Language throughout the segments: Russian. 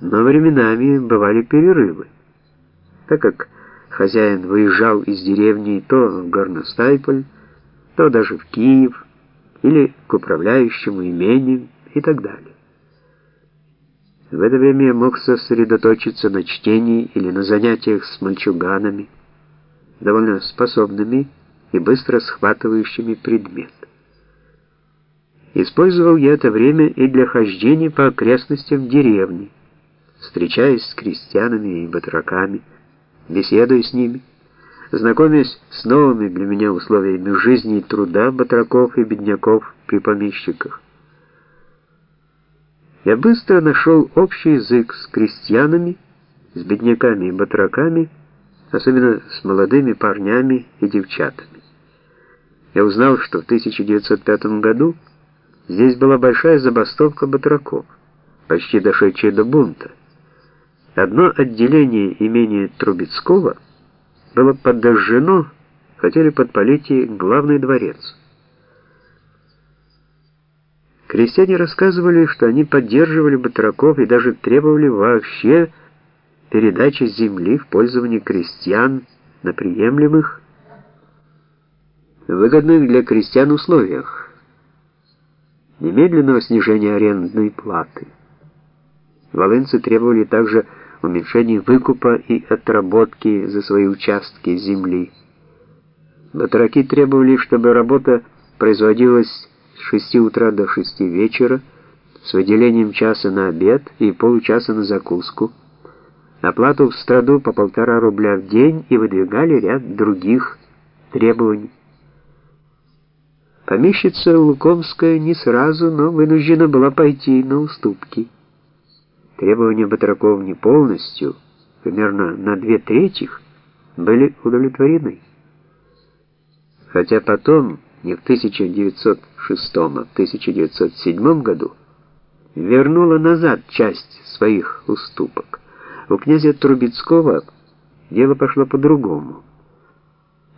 но временами бывали перерывы, так как хозяин выезжал из деревни то в Горностайполь, то даже в Киев или к управляющему имением и так далее. В это время я мог сосредоточиться на чтении или на занятиях с мальчуганами, довольно способными и быстро схватывающими предмет. Использовал я это время и для хождения по окрестностям деревни, встречаясь с крестьянами и батраками, беседуя с ними, знакомясь с новыми для меня условиями жизни и труда батраков и бедняков при помещиках. Я быстро нашел общий язык с крестьянами, с бедняками и батраками, особенно с молодыми парнями и девчатами. Я узнал, что в 1905 году здесь была большая забастовка батраков, почти дошедшая до бунта. Одно отделение имения Трубецкого было подожжено, хотели подпалить и главный дворец. Крестьяне рассказывали, что они поддерживали батраков и даже требовали вообще передачи земли в пользование крестьян на приемлемых, выгодных для крестьян условиях, немедленного снижения арендной платы. Волынцы требовали также уменьшения выкупа и отработки за свои участки земли. Батраки требовали, чтобы работа производилась с 6 утра до 6 вечера, с выделением часа на обед и получаса на закуску, оплату в страду по полтора рубля в день и выдвигали ряд других требований. Помещица Лукомская не сразу, но вынуждена была пойти на уступки. Требования батраков не полностью, примерно на две трети, были удовлетворены. Хотя потом, не в 1906, а в 1907 году, вернула назад часть своих уступок. У князя Трубецкого дело пошло по-другому.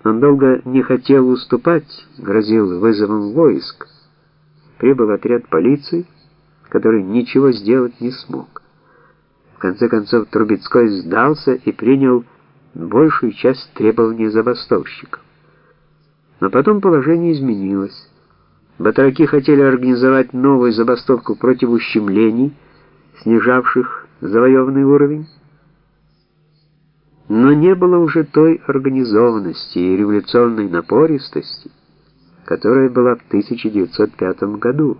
Он долго не хотел уступать, грозил вызовом войск. Прибыл отряд полиции, который ничего сделать не смог. Конце концов Трубецкой сдался и принял большую часть требований забастовщиков. Но потом положение изменилось. Батраки хотели организовать новую забастовку против ущемлений, снижавших завоеванный уровень. Но не было уже той организованности и революционной напористости, которая была в 1905 году.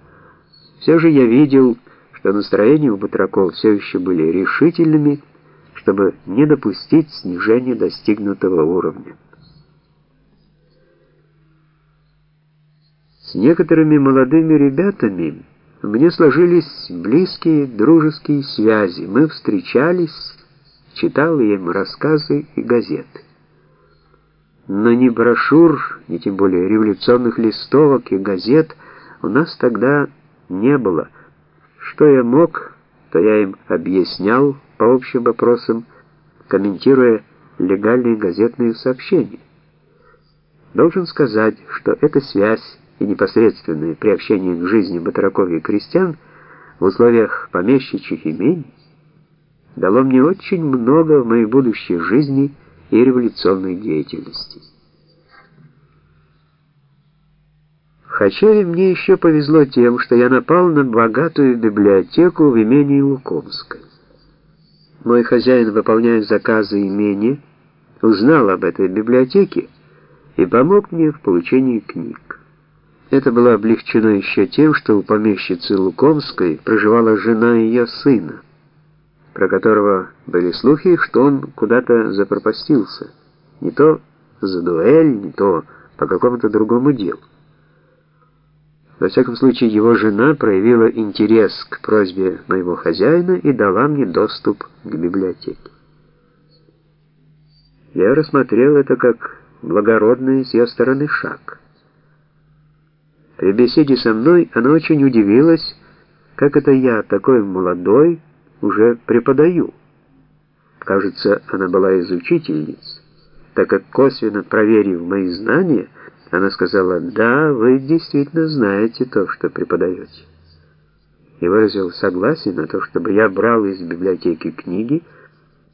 Все же я видел, что настроения у батраков все еще были решительными, чтобы не допустить снижения достигнутого уровня. С некоторыми молодыми ребятами мне сложились близкие дружеские связи. Мы встречались, читал им рассказы и газеты. Но ни брошюр, ни тем более революционных листовок и газет у нас тогда не было. Что я мог, то я им объяснял по общим вопросам, комментируя легальные газетные сообщения. Должен сказать, что эта связь и непосредственное приобщение к жизни батраков и крестьян в условиях помещичьих имений дало мне очень много в моей будущей жизни и революционной деятельности. В Хачеве мне еще повезло тем, что я напал на богатую библиотеку в имении Лукомской. Мой хозяин, выполняя заказы имения, узнал об этой библиотеке и помог мне в получении книг. Это было облегчено еще тем, что у помещицы Лукомской проживала жена ее сына про которого были слухи, что он куда-то запропастился, не то за дуэль, не то по какому-то другому делу. Во всяком случае, его жена проявила интерес к просьбе моего хозяина и дала мне доступ к библиотеке. Я рассмотрел это как благородный с ее стороны шаг. При беседе со мной она очень удивилась, как это я, такой молодой, уже преподаю. Кажется, она была из учительниц, так как косвенно проверив мои знания, она сказала: "Да, вы действительно знаете то, что преподаете". и выразил согласие на то, чтобы я брал из библиотеки книги,